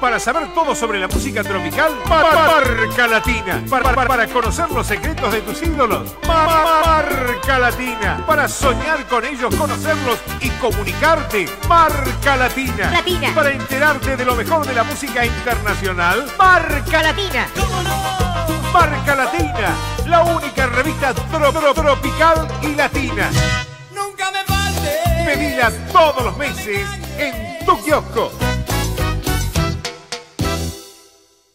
Para saber todo sobre la música tropical, Marca Latina. Para, conocer los secretos de tus ídolos, Marca Latina. Para soñar con ellos, conocerlos y comunicarte, Marca Latina. Latina. Para enterarte de lo mejor de la música internacional, Marca Latina. Marca Latina, la única revista tropical y latina. Nunca me falte. Pedila todos los meses en tu kiosco.